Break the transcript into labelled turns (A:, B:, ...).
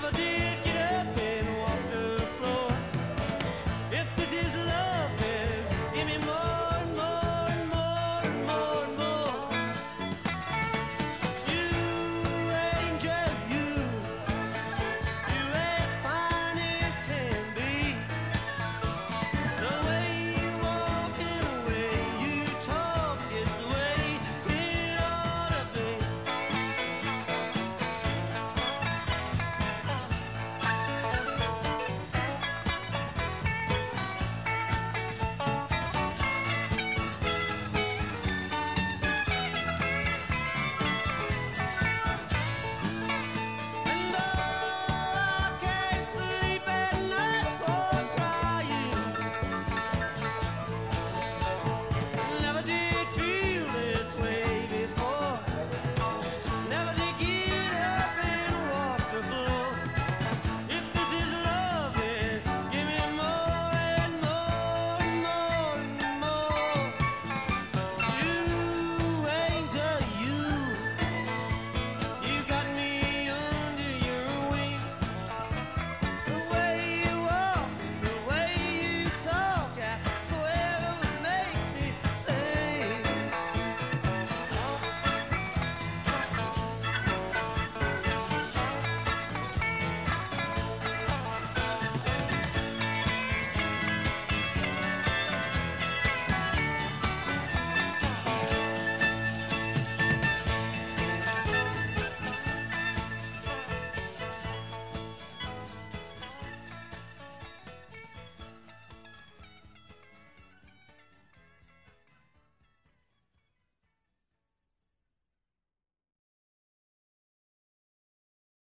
A: never did.